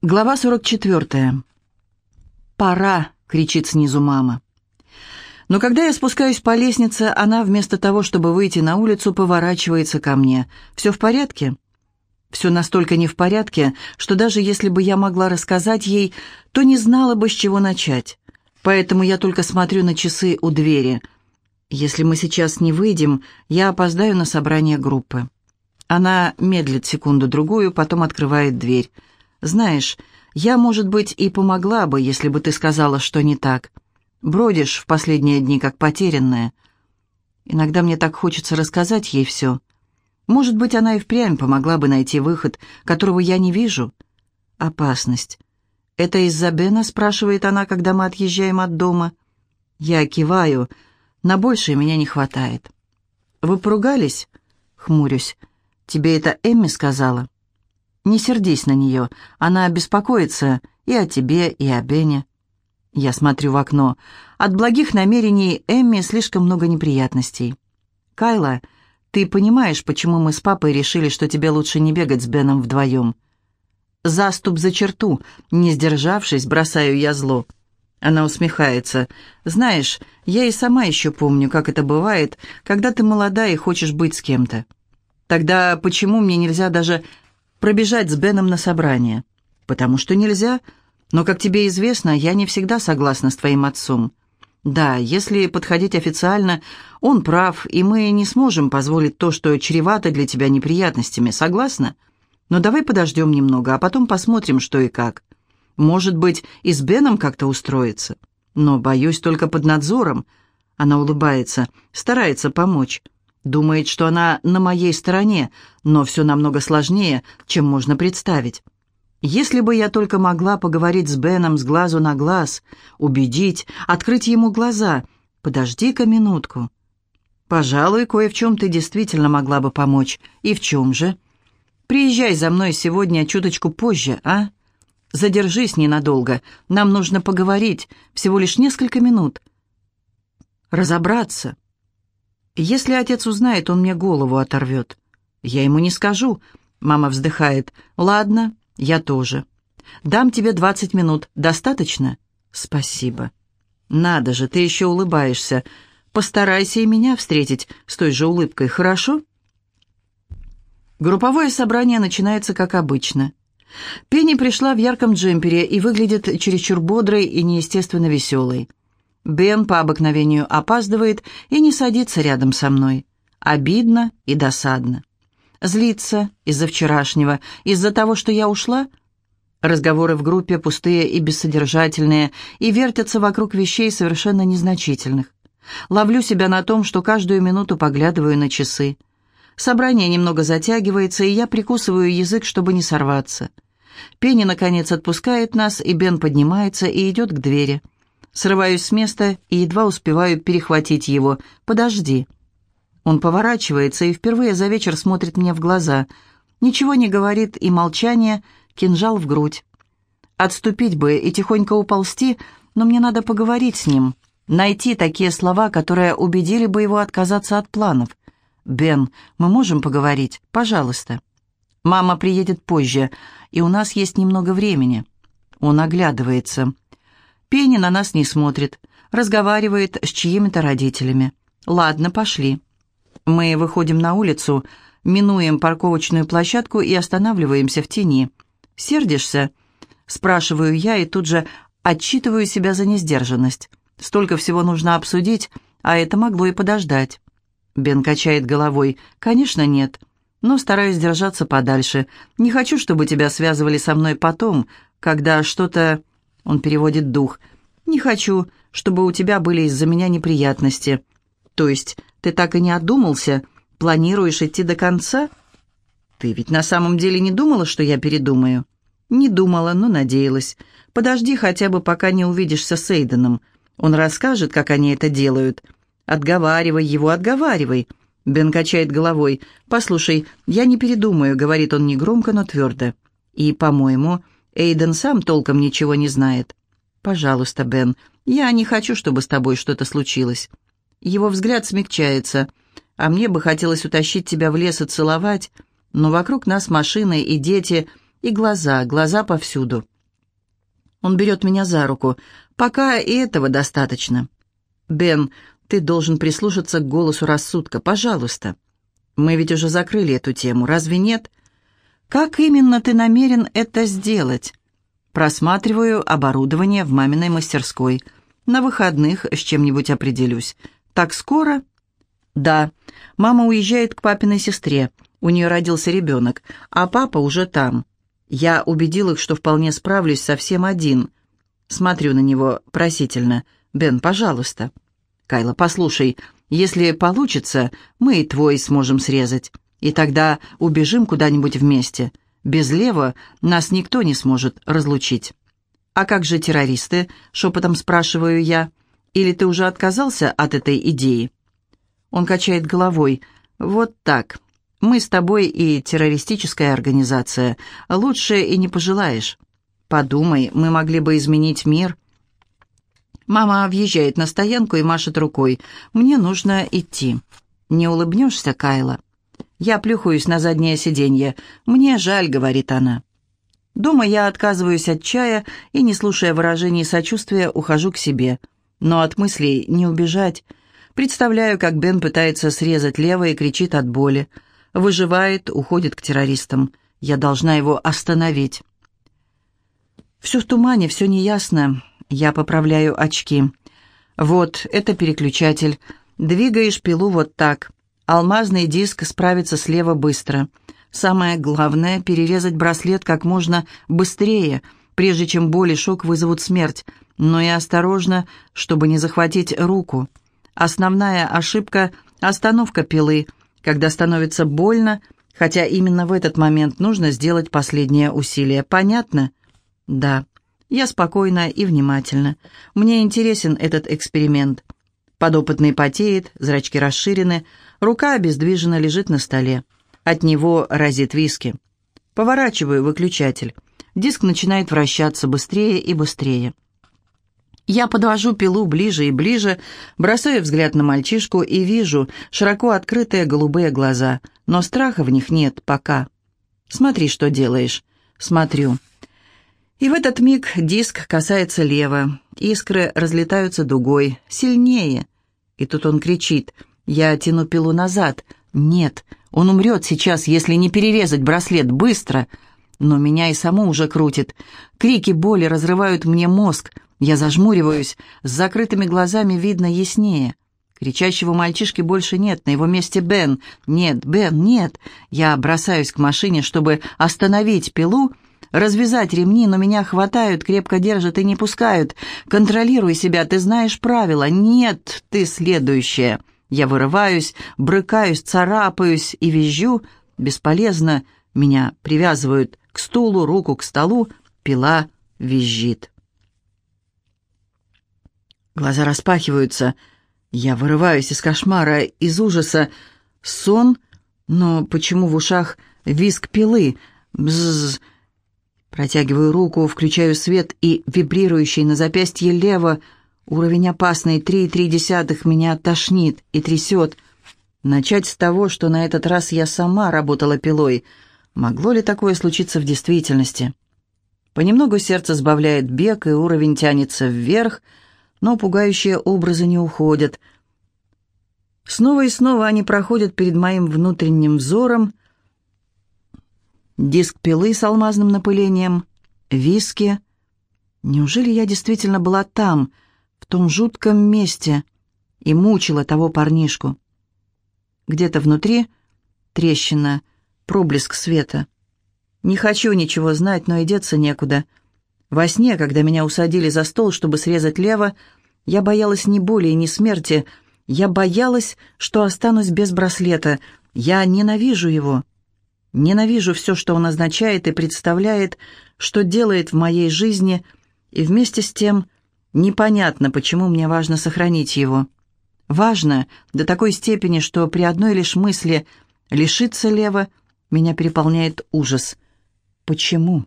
Глава 44. «Пора!» — кричит снизу мама. Но когда я спускаюсь по лестнице, она вместо того, чтобы выйти на улицу, поворачивается ко мне. «Все в порядке?» Все настолько не в порядке, что даже если бы я могла рассказать ей, то не знала бы, с чего начать. Поэтому я только смотрю на часы у двери. Если мы сейчас не выйдем, я опоздаю на собрание группы. Она медлит секунду-другую, потом открывает дверь. Знаешь, я, может быть, и помогла бы, если бы ты сказала, что не так. Бродишь в последние дни, как потерянная. Иногда мне так хочется рассказать ей все. Может быть, она и впрямь помогла бы найти выход, которого я не вижу. Опасность. «Это из-за Бена?» — спрашивает она, когда мы отъезжаем от дома. Я киваю. На большее меня не хватает. «Вы поругались?» — хмурюсь. «Тебе это Эмми сказала?» Не сердись на нее, она беспокоится и о тебе, и о Бене. Я смотрю в окно. От благих намерений Эмми слишком много неприятностей. Кайла, ты понимаешь, почему мы с папой решили, что тебе лучше не бегать с Беном вдвоем? Заступ за черту, не сдержавшись, бросаю я зло. Она усмехается. «Знаешь, я и сама еще помню, как это бывает, когда ты молода и хочешь быть с кем-то. Тогда почему мне нельзя даже пробежать с Беном на собрание. Потому что нельзя, но, как тебе известно, я не всегда согласна с твоим отцом. Да, если подходить официально, он прав, и мы не сможем позволить то, что чревато для тебя неприятностями, согласна? Но давай подождем немного, а потом посмотрим, что и как. Может быть, и с Беном как-то устроиться. Но, боюсь, только под надзором. Она улыбается, старается помочь. Думает, что она на моей стороне, но все намного сложнее, чем можно представить. Если бы я только могла поговорить с Беном с глазу на глаз, убедить, открыть ему глаза. Подожди-ка минутку. Пожалуй, кое в чем ты действительно могла бы помочь. И в чем же? Приезжай за мной сегодня чуточку позже, а? Задержись ненадолго. Нам нужно поговорить, всего лишь несколько минут. Разобраться. Если отец узнает, он мне голову оторвет. Я ему не скажу. Мама вздыхает. Ладно, я тоже. Дам тебе двадцать минут. Достаточно? Спасибо. Надо же, ты еще улыбаешься. Постарайся и меня встретить с той же улыбкой, хорошо? Групповое собрание начинается как обычно. Пенни пришла в ярком джемпере и выглядит чересчур бодрой и неестественно веселой. Бен по обыкновению опаздывает и не садится рядом со мной. Обидно и досадно. Злится из-за вчерашнего, из-за того, что я ушла. Разговоры в группе пустые и бессодержательные, и вертятся вокруг вещей совершенно незначительных. Ловлю себя на том, что каждую минуту поглядываю на часы. Собрание немного затягивается, и я прикусываю язык, чтобы не сорваться. Пенни, наконец, отпускает нас, и Бен поднимается и идет к двери. Срываюсь с места и едва успеваю перехватить его. «Подожди». Он поворачивается и впервые за вечер смотрит мне в глаза. Ничего не говорит, и молчание, кинжал в грудь. Отступить бы и тихонько уползти, но мне надо поговорить с ним, найти такие слова, которые убедили бы его отказаться от планов. «Бен, мы можем поговорить? Пожалуйста». «Мама приедет позже, и у нас есть немного времени». Он оглядывается. Пенни на нас не смотрит, разговаривает с чьими-то родителями. «Ладно, пошли». Мы выходим на улицу, минуем парковочную площадку и останавливаемся в тени. «Сердишься?» – спрашиваю я и тут же отчитываю себя за несдержанность. Столько всего нужно обсудить, а это могло и подождать. Бен качает головой. «Конечно, нет. Но стараюсь держаться подальше. Не хочу, чтобы тебя связывали со мной потом, когда что-то он переводит дух. «Не хочу, чтобы у тебя были из-за меня неприятности». «То есть ты так и не одумался? Планируешь идти до конца?» «Ты ведь на самом деле не думала, что я передумаю?» «Не думала, но надеялась. Подожди хотя бы, пока не увидишься с Эйденом. Он расскажет, как они это делают. Отговаривай его, отговаривай». Бен качает головой. «Послушай, я не передумаю», — говорит он негромко, но твердо. «И, по-моему, Эйден сам толком ничего не знает. Пожалуйста, Бен, я не хочу, чтобы с тобой что-то случилось. Его взгляд смягчается. А мне бы хотелось утащить тебя в лес и целовать, но вокруг нас машины и дети, И глаза, глаза повсюду. Он берет меня за руку. Пока и этого достаточно. «Бен, ты должен прислушаться к голосу рассудка, пожалуйста. Мы ведь уже закрыли эту тему, разве нет? Как именно ты намерен это сделать?» Просматриваю оборудование в маминой мастерской. На выходных с чем-нибудь определюсь. Так скоро? Да. Мама уезжает к папиной сестре. У нее родился ребенок, а папа уже там. Я убедил их, что вполне справлюсь совсем один. Смотрю на него просительно. «Бен, пожалуйста». «Кайла, послушай, если получится, мы и твой сможем срезать. И тогда убежим куда-нибудь вместе. Без Лева нас никто не сможет разлучить». «А как же террористы?» — шепотом спрашиваю я. «Или ты уже отказался от этой идеи?» Он качает головой. «Вот так. Мы с тобой и террористическая организация. Лучше и не пожелаешь. Подумай, мы могли бы изменить мир». Мама въезжает на стоянку и машет рукой. «Мне нужно идти». «Не улыбнешься, Кайла?» Я плюхаюсь на заднее сиденье. «Мне жаль», — говорит она. Дома я отказываюсь от чая и, не слушая выражений сочувствия, ухожу к себе. Но от мыслей не убежать. Представляю, как Бен пытается срезать лево и кричит от боли. Выживает, уходит к террористам. Я должна его остановить. Все в тумане, все неясно. Я поправляю очки. Вот, это переключатель. Двигаешь пилу вот так. Алмазный диск справится слева быстро. Самое главное — перерезать браслет как можно быстрее, прежде чем боль и шок вызовут смерть, но и осторожно, чтобы не захватить руку. Основная ошибка — остановка пилы, когда становится больно, хотя именно в этот момент нужно сделать последнее усилие. Понятно? Да. Я спокойна и внимательна. Мне интересен этот эксперимент. Подопытный потеет, зрачки расширены, рука обездвижена лежит на столе. От него разит виски. Поворачиваю выключатель. Диск начинает вращаться быстрее и быстрее. Я подвожу пилу ближе и ближе, бросаю взгляд на мальчишку и вижу широко открытые голубые глаза, но страха в них нет пока. «Смотри, что делаешь». «Смотрю». И в этот миг диск касается лево. Искры разлетаются дугой. Сильнее. И тут он кричит. Я тяну пилу назад. Нет, он умрет сейчас, если не перерезать браслет. Быстро. Но меня и саму уже крутит. Крики боли разрывают мне мозг. Я зажмуриваюсь. С закрытыми глазами видно яснее. Кричащего мальчишки больше нет, на его месте Бен. Нет, Бен, нет. Я бросаюсь к машине, чтобы остановить пилу, развязать ремни, но меня хватают, крепко держат и не пускают. Контролируй себя, ты знаешь правила. Нет, ты следующая. Я вырываюсь, брыкаюсь, царапаюсь и визжу. Бесполезно. Меня привязывают к стулу, руку к столу. Пила визжит. Глаза распахиваются. Я вырываюсь из кошмара, из ужаса. Сон, но почему в ушах виск пилы? Бззз. Протягиваю руку, включаю свет и вибрирующий на запястье лево. Уровень опасный, три и три десятых, меня тошнит и трясет. Начать с того, что на этот раз я сама работала пилой. Могло ли такое случиться в действительности? Понемногу сердце сбавляет бег, и уровень тянется вверх, но пугающие образы не уходят. Снова и снова они проходят перед моим внутренним взором, Диск пилы с алмазным напылением, виски. Неужели я действительно была там, том жутком месте, и мучила того парнишку? Где-то внутри трещина, проблеск света. Не хочу ничего знать, но и деться некуда. Во сне, когда меня усадили за стол, чтобы срезать лево, я боялась ни боли и ни смерти. Я боялась, что останусь без браслета. Я ненавижу его. Ненавижу все, что он означает и представляет, что делает в моей жизни, и вместе с тем непонятно, почему мне важно сохранить его. Важно до такой степени, что при одной лишь мысли лишиться Лева меня переполняет ужас. Почему?